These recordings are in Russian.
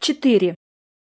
4.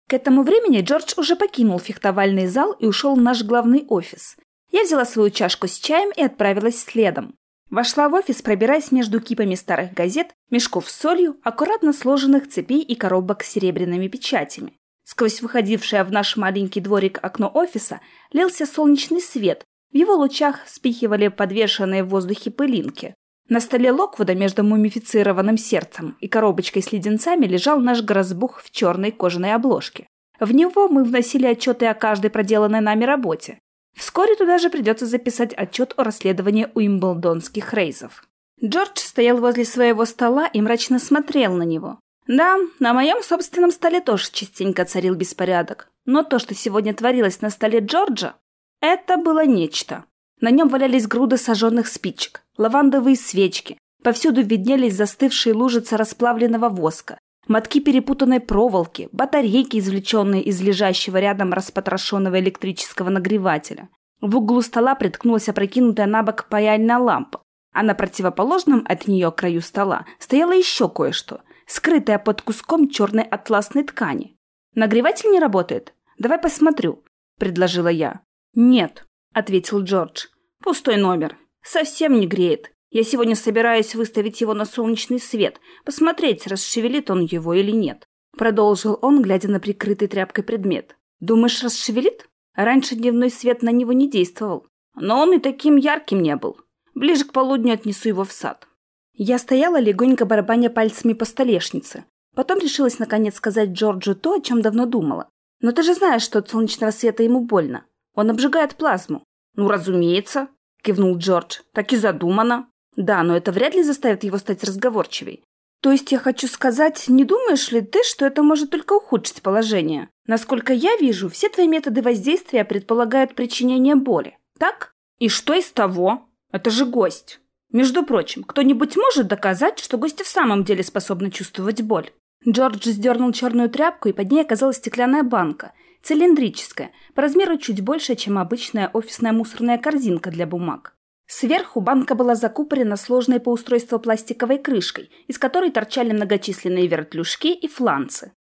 К этому времени Джордж уже покинул фехтовальный зал и ушел в наш главный офис. Я взяла свою чашку с чаем и отправилась следом. Вошла в офис, пробираясь между кипами старых газет, мешков с солью, аккуратно сложенных цепей и коробок с серебряными печатями. Сквозь выходившее в наш маленький дворик окно офиса лился солнечный свет, в его лучах спихивали подвешенные в воздухе пылинки. На столе Локвуда между мумифицированным сердцем и коробочкой с леденцами лежал наш грозбух в черной кожаной обложке. В него мы вносили отчеты о каждой проделанной нами работе. Вскоре туда же придется записать отчет о расследовании уимблдонских рейзов. Джордж стоял возле своего стола и мрачно смотрел на него. Да, на моем собственном столе тоже частенько царил беспорядок. Но то, что сегодня творилось на столе Джорджа, это было нечто. На нем валялись груды сожженных спичек, лавандовые свечки, повсюду виднелись застывшие лужицы расплавленного воска, мотки перепутанной проволоки, батарейки, извлеченные из лежащего рядом распотрошенного электрического нагревателя. В углу стола приткнулась опрокинутая на бок паяльная лампа, а на противоположном от нее краю стола стояло еще кое-что, скрытое под куском черной атласной ткани. «Нагреватель не работает? Давай посмотрю», — предложила я. «Нет», — ответил Джордж. «Пустой номер. Совсем не греет. Я сегодня собираюсь выставить его на солнечный свет, посмотреть, расшевелит он его или нет. Продолжил он, глядя на прикрытый тряпкой предмет. Думаешь, расшевелит? Раньше дневной свет на него не действовал. Но он и таким ярким не был. Ближе к полудню отнесу его в сад. Я стояла, легонько барабаня пальцами по столешнице. Потом решилась наконец сказать Джорджу то, о чем давно думала. Но ты же знаешь, что от солнечного света ему больно. Он обжигает плазму. Ну, разумеется, кивнул Джордж. Так и задумано. Да, но это вряд ли заставит его стать разговорчивей. То есть я хочу сказать, не думаешь ли ты, что это может только ухудшить положение? Насколько я вижу, все твои методы воздействия предполагают причинение боли. Так? И что из того? Это же гость. Между прочим, кто-нибудь может доказать, что гости в самом деле способны чувствовать боль? Джордж сдернул черную тряпку, и под ней оказалась стеклянная банка, цилиндрическая, по размеру чуть больше, чем обычная офисная мусорная корзинка для бумаг. Сверху банка была закупорена сложной по устройству пластиковой крышкой, из которой торчали многочисленные вертлюжки и фланцы.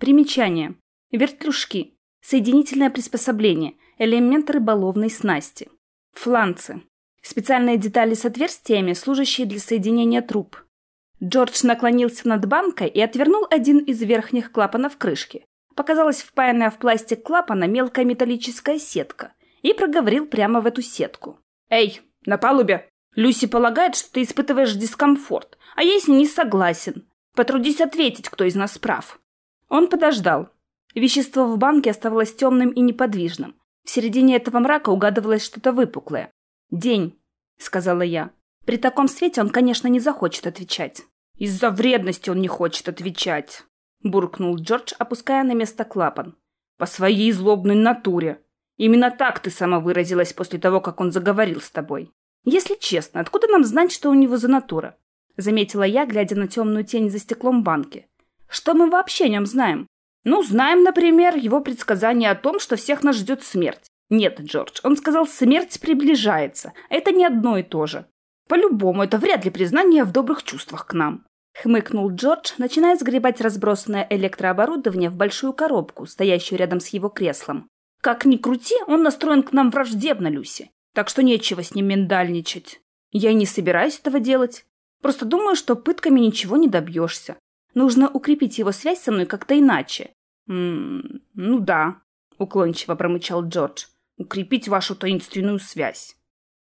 Примечание. Вертлюжки. Соединительное приспособление. Элемент рыболовной снасти. Фланцы. Специальные детали с отверстиями, служащие для соединения труб. Джордж наклонился над банкой и отвернул один из верхних клапанов крышки. Показалась впаянная в пластик клапана мелкая металлическая сетка и проговорил прямо в эту сетку. «Эй, на палубе. Люси полагает, что ты испытываешь дискомфорт, а я с ней не согласен. Потрудись ответить, кто из нас прав. Он подождал. Вещество в банке оставалось темным и неподвижным. В середине этого мрака угадывалось что-то выпуклое. «День», — сказала я. При таком свете он, конечно, не захочет отвечать. «Из-за вредности он не хочет отвечать», — буркнул Джордж, опуская на место клапан. «По своей злобной натуре. Именно так ты сама выразилась после того, как он заговорил с тобой. Если честно, откуда нам знать, что у него за натура? Заметила я, глядя на темную тень за стеклом банки. Что мы вообще о нем знаем? Ну, знаем, например, его предсказание о том, что всех нас ждет смерть. Нет, Джордж, он сказал, смерть приближается. Это не одно и то же. По-любому, это вряд ли признание в добрых чувствах к нам. Хмыкнул Джордж, начиная сгребать разбросанное электрооборудование в большую коробку, стоящую рядом с его креслом. Как ни крути, он настроен к нам враждебно, Люси. Так что нечего с ним миндальничать. Я и не собираюсь этого делать. Просто думаю, что пытками ничего не добьешься. Нужно укрепить его связь со мной как-то иначе. «М -м, ну да, уклончиво промычал Джордж. Укрепить вашу таинственную связь.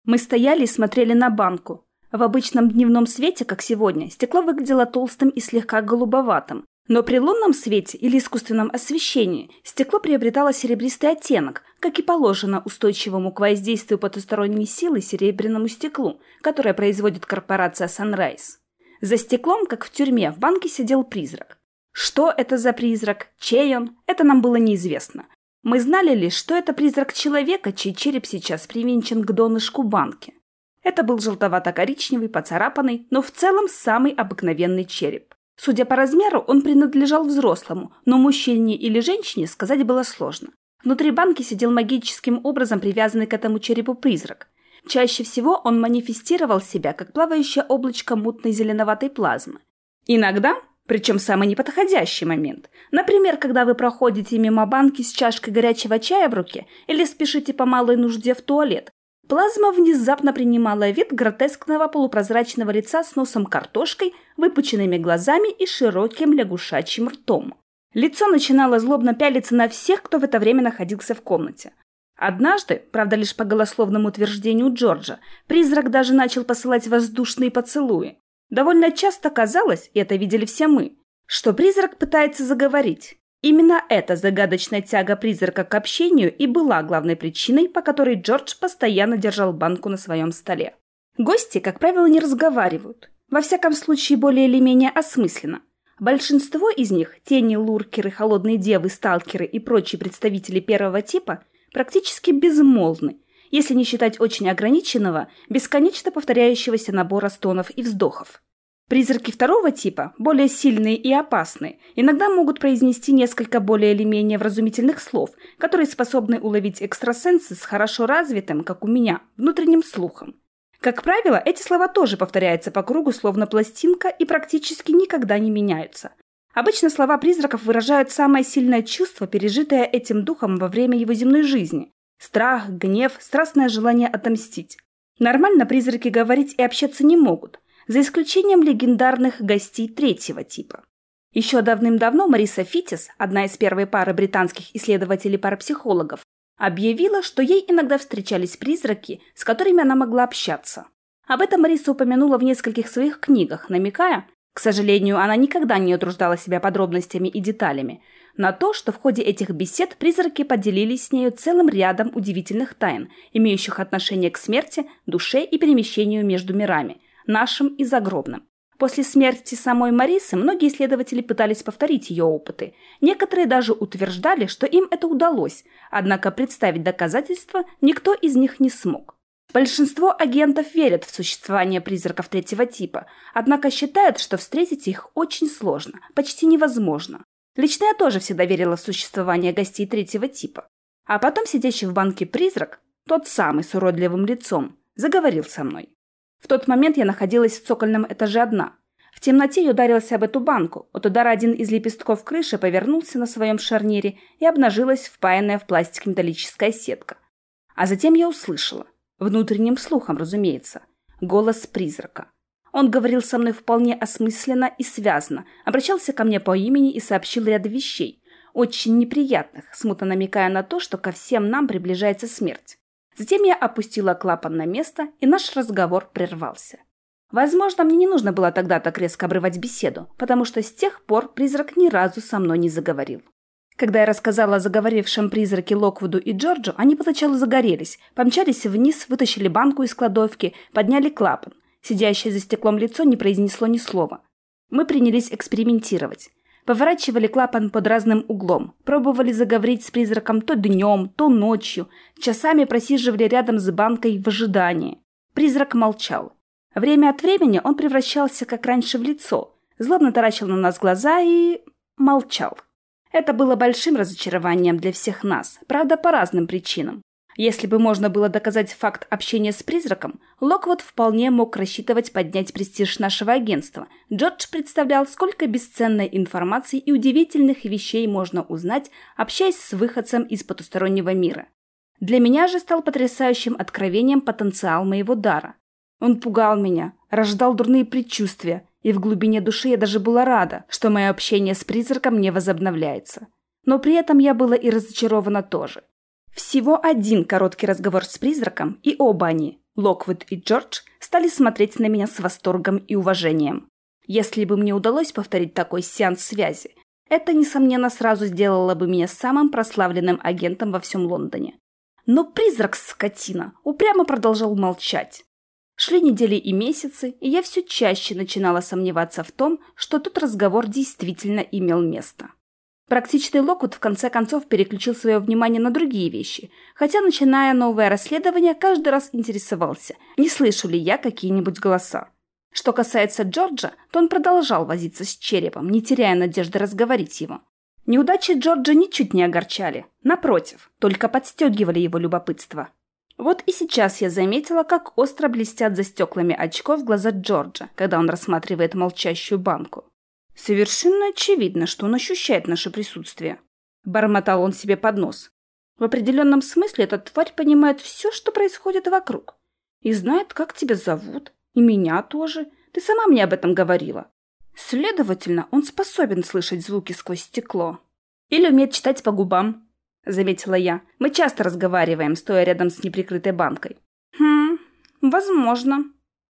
Мы стояли и смотрели на банку. В обычном дневном свете, как сегодня, стекло выглядело толстым и слегка голубоватым, но при лунном свете или искусственном освещении стекло приобретало серебристый оттенок, как и положено устойчивому к воздействию потусторонней силы серебряному стеклу, которое производит корпорация Sunrise. За стеклом, как в тюрьме, в банке сидел призрак. Что это за призрак, чей он, это нам было неизвестно. Мы знали лишь, что это призрак человека, чей череп сейчас привинчен к донышку банки. Это был желтовато-коричневый, поцарапанный, но в целом самый обыкновенный череп. Судя по размеру, он принадлежал взрослому, но мужчине или женщине сказать было сложно. Внутри банки сидел магическим образом привязанный к этому черепу призрак. Чаще всего он манифестировал себя как плавающее облачко мутной зеленоватой плазмы. Иногда, Причем самый неподходящий момент. Например, когда вы проходите мимо банки с чашкой горячего чая в руке или спешите по малой нужде в туалет. Плазма внезапно принимала вид гротескного полупрозрачного лица с носом картошкой, выпученными глазами и широким лягушачьим ртом. Лицо начинало злобно пялиться на всех, кто в это время находился в комнате. Однажды, правда лишь по голословному утверждению Джорджа, призрак даже начал посылать воздушные поцелуи. Довольно часто казалось, и это видели все мы, что призрак пытается заговорить. Именно эта загадочная тяга призрака к общению и была главной причиной, по которой Джордж постоянно держал банку на своем столе. Гости, как правило, не разговаривают. Во всяком случае, более или менее осмысленно. Большинство из них, тени, луркеры, холодные девы, сталкеры и прочие представители первого типа, практически безмолвны, если не считать очень ограниченного, бесконечно повторяющегося набора стонов и вздохов. Призраки второго типа, более сильные и опасные, иногда могут произнести несколько более или менее вразумительных слов, которые способны уловить экстрасенсы с хорошо развитым, как у меня, внутренним слухом. Как правило, эти слова тоже повторяются по кругу, словно пластинка, и практически никогда не меняются. Обычно слова призраков выражают самое сильное чувство, пережитое этим духом во время его земной жизни. Страх, гнев, страстное желание отомстить. Нормально призраки говорить и общаться не могут, за исключением легендарных гостей третьего типа. Еще давным-давно Мариса Фитис, одна из первой пары британских исследователей-парапсихологов, объявила, что ей иногда встречались призраки, с которыми она могла общаться. Об этом Мариса упомянула в нескольких своих книгах, намекая, к сожалению, она никогда не утруждала себя подробностями и деталями, на то, что в ходе этих бесед призраки поделились с нею целым рядом удивительных тайн, имеющих отношение к смерти, душе и перемещению между мирами, нашим и загробным. После смерти самой Марисы многие исследователи пытались повторить ее опыты. Некоторые даже утверждали, что им это удалось, однако представить доказательства никто из них не смог. Большинство агентов верят в существование призраков третьего типа, однако считают, что встретить их очень сложно, почти невозможно. Лично я тоже всегда верила в существование гостей третьего типа. А потом сидящий в банке призрак, тот самый с уродливым лицом, заговорил со мной. В тот момент я находилась в цокольном этаже одна. В темноте я ударилась об эту банку. От удара один из лепестков крыши повернулся на своем шарнире и обнажилась впаянная в пластик металлическая сетка. А затем я услышала – Внутренним слухом, разумеется. Голос призрака. Он говорил со мной вполне осмысленно и связно, обращался ко мне по имени и сообщил ряд вещей, очень неприятных, смутно намекая на то, что ко всем нам приближается смерть. Затем я опустила клапан на место, и наш разговор прервался. Возможно, мне не нужно было тогда так резко обрывать беседу, потому что с тех пор призрак ни разу со мной не заговорил. Когда я рассказала о заговорившем призраке Локвуду и Джорджу, они поначалу загорелись, помчались вниз, вытащили банку из кладовки, подняли клапан. Сидящее за стеклом лицо не произнесло ни слова. Мы принялись экспериментировать. Поворачивали клапан под разным углом, пробовали заговорить с призраком то днем, то ночью, часами просиживали рядом с банкой в ожидании. Призрак молчал. Время от времени он превращался, как раньше, в лицо, злобно таращил на нас глаза и... молчал. Это было большим разочарованием для всех нас, правда, по разным причинам. Если бы можно было доказать факт общения с призраком, Локвуд вполне мог рассчитывать поднять престиж нашего агентства. Джордж представлял, сколько бесценной информации и удивительных вещей можно узнать, общаясь с выходцем из потустороннего мира. Для меня же стал потрясающим откровением потенциал моего дара. Он пугал меня, рождал дурные предчувствия, и в глубине души я даже была рада, что мое общение с призраком не возобновляется. Но при этом я была и разочарована тоже. Всего один короткий разговор с призраком, и оба они, Локвуд и Джордж, стали смотреть на меня с восторгом и уважением. Если бы мне удалось повторить такой сеанс связи, это, несомненно, сразу сделало бы меня самым прославленным агентом во всем Лондоне. Но призрак, скотина, упрямо продолжал молчать. Шли недели и месяцы, и я все чаще начинала сомневаться в том, что тот разговор действительно имел место. Практичный Локут в конце концов переключил свое внимание на другие вещи, хотя, начиная новое расследование, каждый раз интересовался, не слышу ли я какие-нибудь голоса. Что касается Джорджа, то он продолжал возиться с черепом, не теряя надежды разговорить его. Неудачи Джорджа ничуть не огорчали, напротив, только подстегивали его любопытство. Вот и сейчас я заметила, как остро блестят за стеклами очков глаза Джорджа, когда он рассматривает молчащую банку. Совершенно очевидно, что он ощущает наше присутствие. Бормотал он себе под нос. В определенном смысле эта тварь понимает все, что происходит вокруг. И знает, как тебя зовут. И меня тоже. Ты сама мне об этом говорила. Следовательно, он способен слышать звуки сквозь стекло. Или умеет читать по губам, заметила я. Мы часто разговариваем, стоя рядом с неприкрытой банкой. Хм, возможно,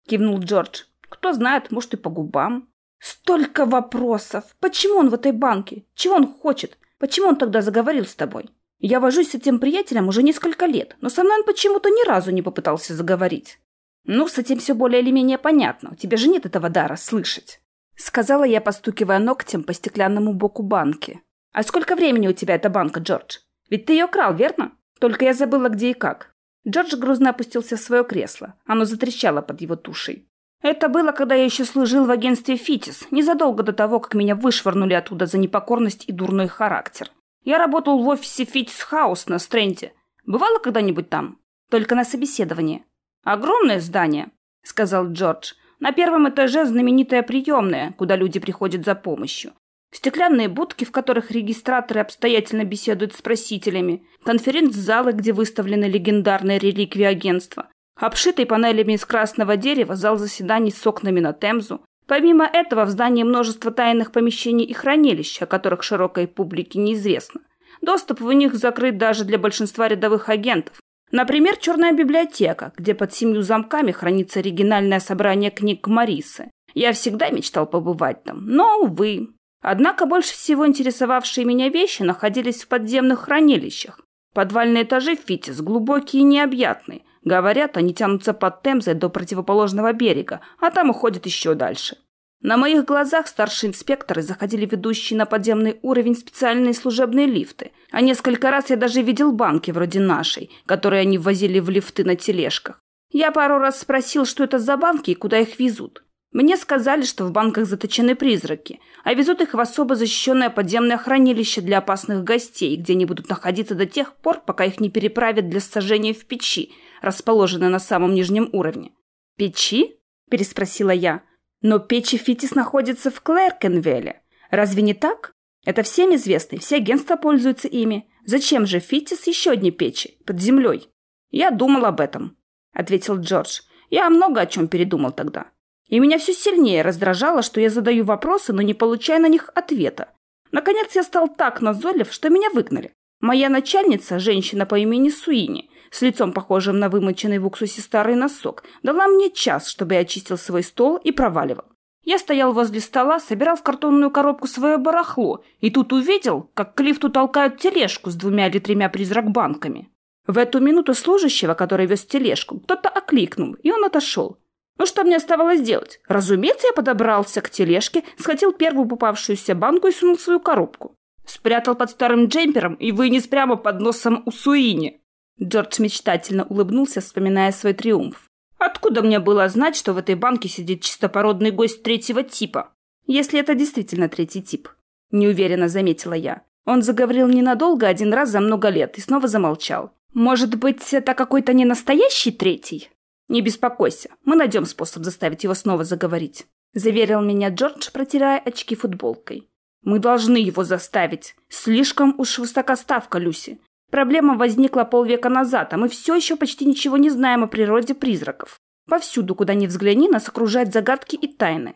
кивнул Джордж. Кто знает, может и по губам. Столько вопросов. Почему он в этой банке? Чего он хочет? Почему он тогда заговорил с тобой? Я вожусь с этим приятелем уже несколько лет, но со мной он почему-то ни разу не попытался заговорить. Ну, с этим все более или менее понятно. У тебя же нет этого дара слышать. Сказала я, постукивая ногтем по стеклянному боку банки. А сколько времени у тебя эта банка, Джордж? Ведь ты ее крал, верно? Только я забыла, где и как. Джордж грузно опустился в свое кресло. Оно затрещало под его тушей. Это было, когда я еще служил в агентстве «Фитис», незадолго до того, как меня вышвырнули оттуда за непокорность и дурной характер. Я работал в офисе Фитис Хаус на Стренте. Бывало когда-нибудь там? Только на собеседовании. Огромное здание, сказал Джордж. На первом этаже знаменитая приемная, куда люди приходят за помощью. Стеклянные будки, в которых регистраторы обстоятельно беседуют с просителями, конференц-залы, где выставлены легендарные реликвии агентства, обшитый панелями из красного дерева зал заседаний с окнами на Темзу, Помимо этого, в здании множество тайных помещений и хранилищ, о которых широкой публике неизвестно. Доступ в них закрыт даже для большинства рядовых агентов. Например, черная библиотека, где под семью замками хранится оригинальное собрание книг Марисы. Я всегда мечтал побывать там, но, увы. Однако больше всего интересовавшие меня вещи находились в подземных хранилищах. Подвальные этажи в Фитис глубокие и необъятные, Говорят, они тянутся под Темзой до противоположного берега, а там уходят еще дальше. На моих глазах старшие инспекторы заходили ведущие на подземный уровень специальные служебные лифты. А несколько раз я даже видел банки вроде нашей, которые они ввозили в лифты на тележках. Я пару раз спросил, что это за банки и куда их везут. Мне сказали, что в банках заточены призраки, а везут их в особо защищенное подземное хранилище для опасных гостей, где они будут находиться до тех пор, пока их не переправят для сожжения в печи, расположенной на самом нижнем уровне. «Печи?» – переспросила я. «Но печи Фитис находятся в Клэркенвелле. Разве не так? Это всем известно, все агентства пользуются ими. Зачем же Фитис еще одни печи под землей?» «Я думал об этом», – ответил Джордж. «Я много о чем передумал тогда». И меня все сильнее раздражало, что я задаю вопросы, но не получаю на них ответа. Наконец я стал так назойлив, что меня выгнали. Моя начальница, женщина по имени Суини, с лицом похожим на вымоченный в уксусе старый носок, дала мне час, чтобы я очистил свой стол и проваливал. Я стоял возле стола, собирал в картонную коробку свое барахло, и тут увидел, как к лифту толкают тележку с двумя или тремя призрак-банками. В эту минуту служащего, который вез тележку, кто-то окликнул, и он отошел. Ну что мне оставалось делать? Разумеется, я подобрался к тележке, схватил первую попавшуюся банку и сунул свою коробку. Спрятал под старым джемпером и вынес прямо под носом у Суини. Джордж мечтательно улыбнулся, вспоминая свой триумф. Откуда мне было знать, что в этой банке сидит чистопородный гость третьего типа? Если это действительно третий тип. Неуверенно заметила я. Он заговорил ненадолго, один раз за много лет, и снова замолчал. Может быть, это какой-то не настоящий третий? «Не беспокойся, мы найдем способ заставить его снова заговорить», — заверил меня Джордж, протирая очки футболкой. «Мы должны его заставить. Слишком уж высока ставка, Люси. Проблема возникла полвека назад, а мы все еще почти ничего не знаем о природе призраков. Повсюду, куда ни взгляни, нас окружают загадки и тайны».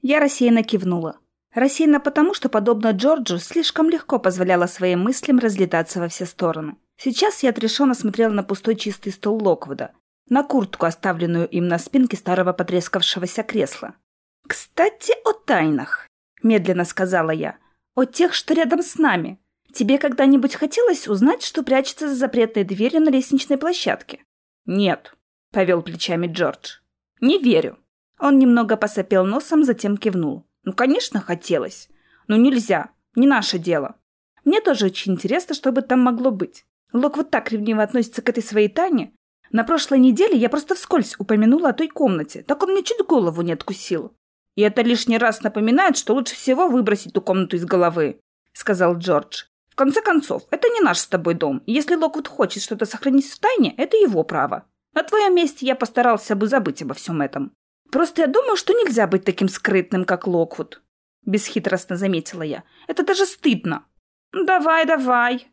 Я рассеянно кивнула. Рассеянно потому, что, подобно Джорджу, слишком легко позволяла своим мыслям разлетаться во все стороны. Сейчас я отрешенно смотрела на пустой чистый стол Локвуда, на куртку, оставленную им на спинке старого потрескавшегося кресла. «Кстати, о тайнах», — медленно сказала я, — «о тех, что рядом с нами. Тебе когда-нибудь хотелось узнать, что прячется за запретной дверью на лестничной площадке?» «Нет», — повел плечами Джордж. «Не верю». Он немного посопел носом, затем кивнул. «Ну, конечно, хотелось. Но нельзя. Не наше дело. Мне тоже очень интересно, что бы там могло быть. Лок вот так ревниво относится к этой своей Тане, на прошлой неделе я просто вскользь упомянула о той комнате, так он мне чуть голову не откусил. И это лишний раз напоминает, что лучше всего выбросить ту комнату из головы, сказал Джордж. В конце концов, это не наш с тобой дом, и если Локвуд хочет что-то сохранить в тайне, это его право. На твоем месте я постарался бы забыть обо всем этом. Просто я думаю, что нельзя быть таким скрытным, как Локвуд. Бесхитростно заметила я. «Это даже стыдно!» «Давай, давай!»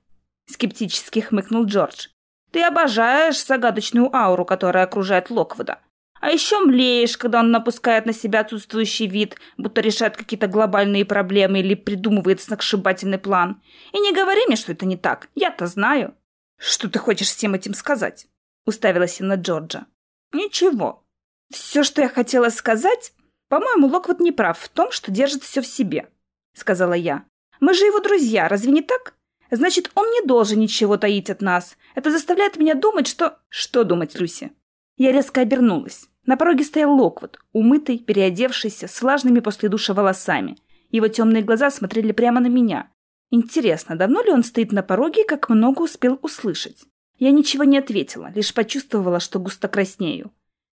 Скептически хмыкнул Джордж. «Ты обожаешь загадочную ауру, которая окружает Локвуда. А еще млеешь, когда он напускает на себя отсутствующий вид, будто решает какие-то глобальные проблемы или придумывает сногсшибательный план. И не говори мне, что это не так. Я-то знаю. Что ты хочешь всем этим сказать? Уставилась я на Джорджа. Ничего. Все, что я хотела сказать, по-моему, Локвуд не прав в том, что держит все в себе, сказала я. Мы же его друзья, разве не так? Значит, он не должен ничего таить от нас. Это заставляет меня думать, что... Что думать, Люси? Я резко обернулась. На пороге стоял Локвуд, умытый, переодевшийся, с влажными после душа волосами. Его темные глаза смотрели прямо на меня. Интересно, давно ли он стоит на пороге и как много успел услышать? Я ничего не ответила, лишь почувствовала, что густо краснею.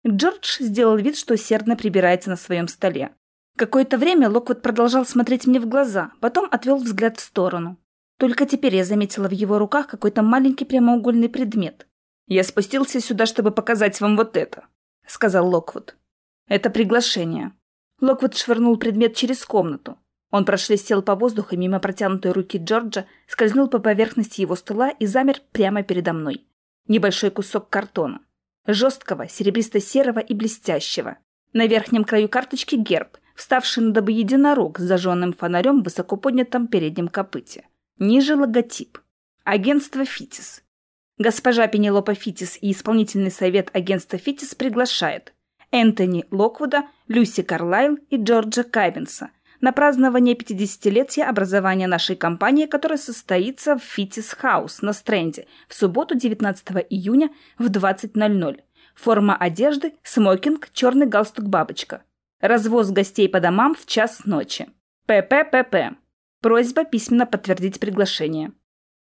Джордж сделал вид, что усердно прибирается на своем столе. Какое-то время Локвуд продолжал смотреть мне в глаза, потом отвел взгляд в сторону. Только теперь я заметила в его руках какой-то маленький прямоугольный предмет. «Я спустился сюда, чтобы показать вам вот это», — сказал Локвуд. «Это приглашение». Локвуд швырнул предмет через комнату. Он прошлестел по воздуху мимо протянутой руки Джорджа, скользнул по поверхности его стола и замер прямо передо мной. Небольшой кусок картона. Жесткого, серебристо-серого и блестящего. На верхнем краю карточки герб, вставший на добы единорог с зажженным фонарем в высоко поднятом переднем копыте. Ниже логотип. Агентство «Фитис». Госпожа Пенелопа Фитис и исполнительный совет агентства Фитис приглашает Энтони Локвуда, Люси Карлайл и Джорджа Кайбенса на празднование 50-летия образования нашей компании, которое состоится в Фитис Хаус на Стрэнде в субботу 19 июня в 20.00. Форма одежды – смокинг, черный галстук-бабочка. Развоз гостей по домам в час ночи. ПППП. Просьба письменно подтвердить приглашение.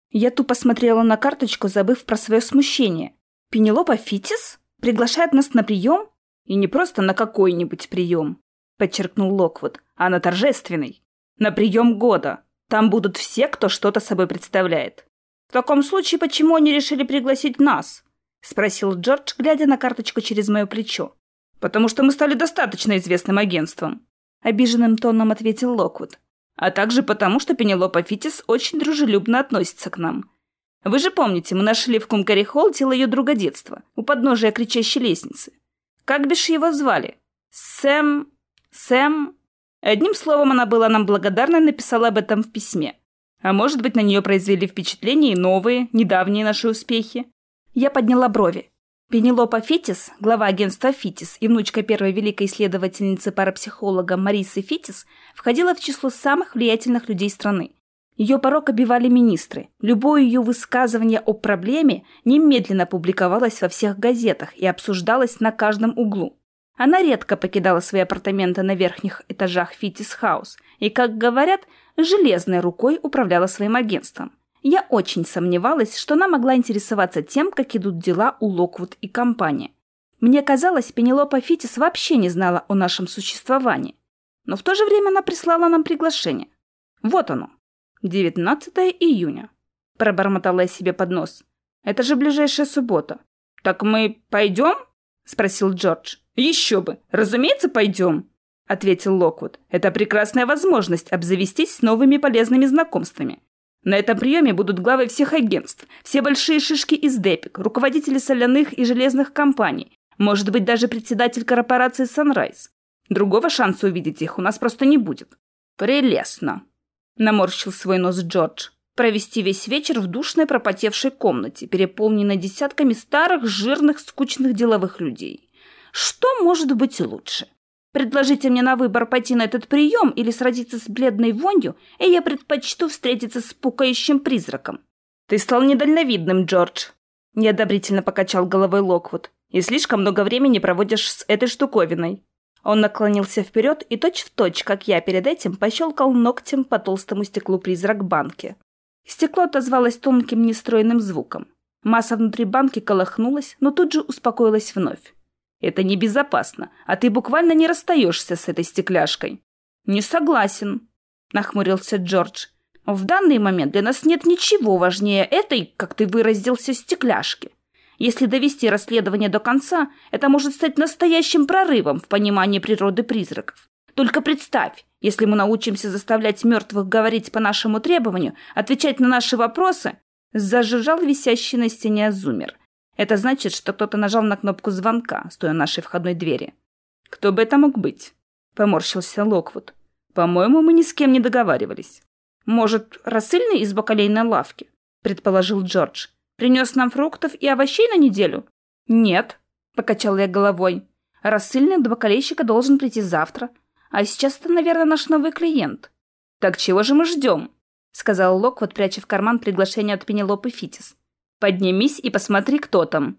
Я тупо смотрела на карточку, забыв про свое смущение. Пенелопа Фитис приглашает нас на прием? И не просто на какой-нибудь прием, подчеркнул Локвуд, а на торжественный. На прием года. Там будут все, кто что-то собой представляет. В таком случае, почему они решили пригласить нас? Спросил Джордж, глядя на карточку через мое плечо. Потому что мы стали достаточно известным агентством. Обиженным тоном ответил Локвуд а также потому, что Пенелопа Фитис очень дружелюбно относится к нам. Вы же помните, мы нашли в Кумкари-Холл тело ее друга детства, у подножия кричащей лестницы. Как бишь его звали? Сэм... Сэм... Одним словом, она была нам благодарна и написала об этом в письме. А может быть, на нее произвели впечатление и новые, недавние наши успехи? Я подняла брови. Пенелопа Фитис, глава агентства Фитис и внучка первой великой исследовательницы парапсихолога Марисы Фитис, входила в число самых влиятельных людей страны. Ее порог обивали министры. Любое ее высказывание о проблеме немедленно публиковалось во всех газетах и обсуждалось на каждом углу. Она редко покидала свои апартаменты на верхних этажах Фитис Хаус и, как говорят, железной рукой управляла своим агентством. Я очень сомневалась, что она могла интересоваться тем, как идут дела у Локвуд и компании. Мне казалось, Пенелопа Фитис вообще не знала о нашем существовании. Но в то же время она прислала нам приглашение. Вот оно. 19 июня. Пробормотала я себе под нос. Это же ближайшая суббота. Так мы пойдем? Спросил Джордж. Еще бы. Разумеется, пойдем. Ответил Локвуд. Это прекрасная возможность обзавестись с новыми полезными знакомствами. На этом приеме будут главы всех агентств, все большие шишки из Депик, руководители соляных и железных компаний, может быть, даже председатель корпорации Sunrise. Другого шанса увидеть их у нас просто не будет. Прелестно. Наморщил свой нос Джордж. Провести весь вечер в душной пропотевшей комнате, переполненной десятками старых, жирных, скучных деловых людей. Что может быть лучше? Предложите мне на выбор пойти на этот прием или сразиться с бледной вонью, и я предпочту встретиться с пукающим призраком. Ты стал недальновидным, Джордж. Неодобрительно покачал головой Локвуд. И слишком много времени проводишь с этой штуковиной. Он наклонился вперед и точь-в-точь, точь, как я перед этим, пощелкал ногтем по толстому стеклу призрак банки. Стекло отозвалось тонким нестроенным звуком. Масса внутри банки колыхнулась, но тут же успокоилась вновь. Это небезопасно, а ты буквально не расстаешься с этой стекляшкой. Не согласен, нахмурился Джордж. В данный момент для нас нет ничего важнее этой, как ты выразился, стекляшки. Если довести расследование до конца, это может стать настоящим прорывом в понимании природы призраков. Только представь, если мы научимся заставлять мертвых говорить по нашему требованию, отвечать на наши вопросы, зажужжал висящий на стене зумер. Это значит, что кто-то нажал на кнопку звонка, стоя на нашей входной двери. Кто бы это мог быть? Поморщился Локвуд. По-моему, мы ни с кем не договаривались. Может, рассыльный из бакалейной лавки? Предположил Джордж. Принес нам фруктов и овощей на неделю? Нет, покачал я головой. Рассыльный до бакалейщика должен прийти завтра. А сейчас это, наверное, наш новый клиент. Так чего же мы ждем? Сказал Локвуд, пряча в карман приглашение от Пенелопы Фитис. Поднимись и посмотри, кто там.